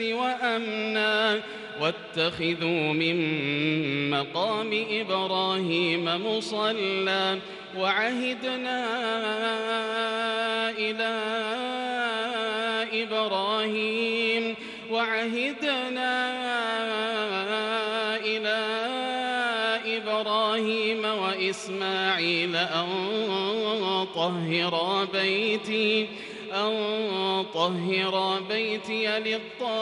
وأمنا واتخذوا من مقام إبراهيم مصلى وعهدنا إلى إبراهيم وعهدنا إلى إبراهيم وإسماعيل أن طهر بيتي أن طهر بيتي للطائفين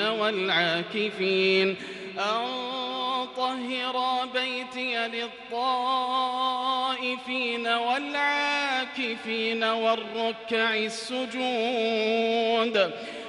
والعاكفين. أن طهر بيتي للطائفين والعاكفين والركع السجود.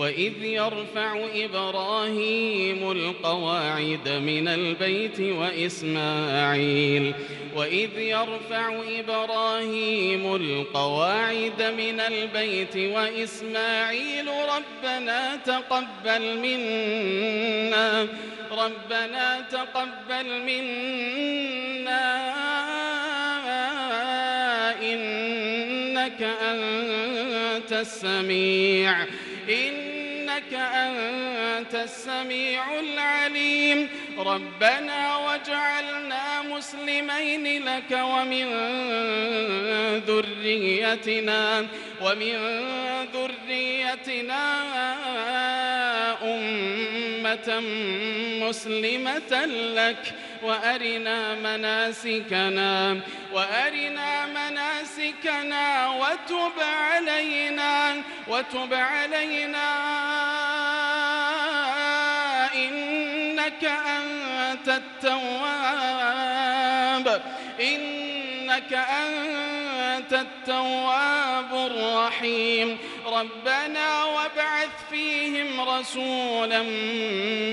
وإذ يرفع إبراهيم القواعد من البيت وإسماعيل وإذ يرفع إبراهيم القواعد من البيت وإسماعيل ربنا تقبل منا ربنا تقبل منا. إنك أنت السميع. إنك أنت السميع العليم. ربنا واجعلنا مسلمين لك ومن ذريتنا ومن ذريتنا أمة مسلمة لك. وأرنا مناسكنا وأرنا مناسكنا وتب علينا وتب علينا. إنك أنت التواب إنك أنت التواب الرحيم. ربنا وابعث فيهم رسولا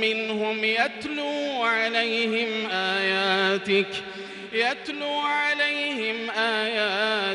منهم يتلو عليهم آياتك يتلو عليهم آياتك.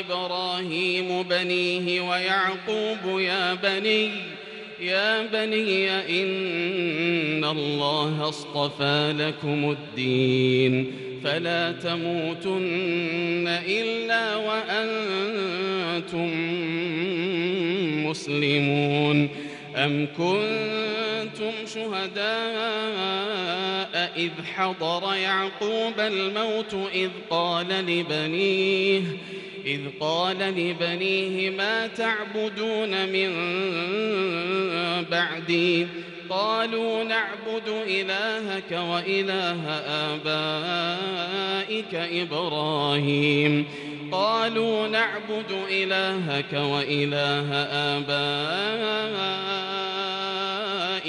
إبراهيم بنيه ويعقوب يا بني يا بني إن الله اصطفى لكم الدين. فلا تموتن إلا وأنتم مسلمون. أم كنتم شهداء إذ حضر يعقوب الموت إذ قال لبنيه إذ قال لبنيه ما تعبدون من بعدي؟ قالوا نعبد إلهك وإله آبائك إبراهيم. قالوا نعبد إلهك وإله آبائك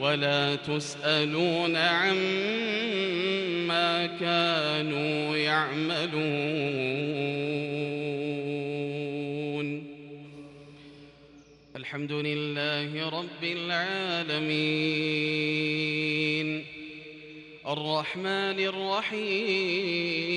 ولا تسألون عما كانوا يعملون. الحمد لله رب العالمين. الرحمن الرحيم.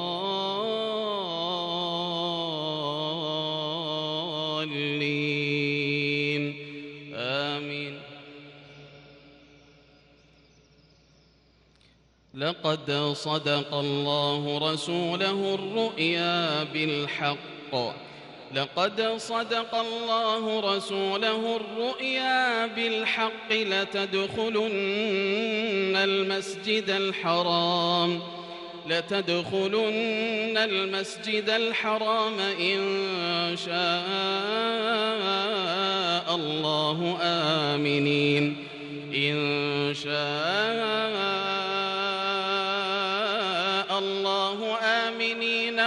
لقد صدق الله رسوله الرؤيا بالحق. لقد صدق الله رسوله الرؤيا بالحق لتدخلن المسجد الحرام لتدخلن المسجد الحرام إن شاء الله آمنين. إن شاء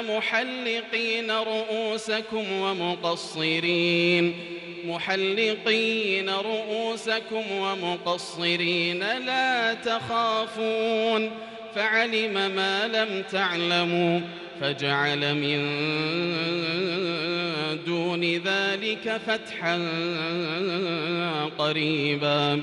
محلقين رؤوسكم ومقصرين. محلقين رؤوسكم ومقصرين لا تخافون. فعلم ما لم تعلموا فجعل من دون ذلك فتحا قريبا.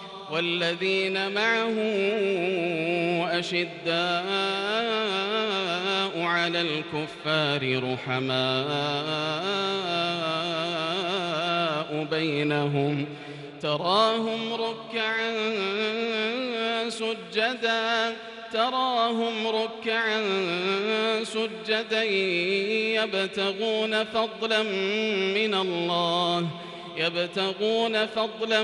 والذين معه أشداء على الكفار رحماء بينهم تراهم ركعا سجدا تراهم ركعا سجدا يبتغون فضلا من الله يبتغون فضلا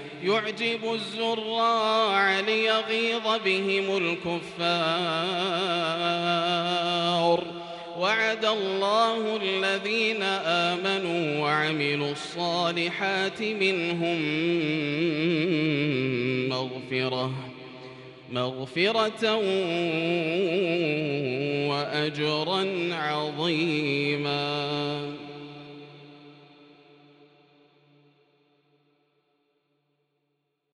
يعجب الزراع ليغيظ بهم الكفار. وعد الله الذين آمنوا وعملوا الصالحات منهم مغفرة مغفرة وأجرا عظيما.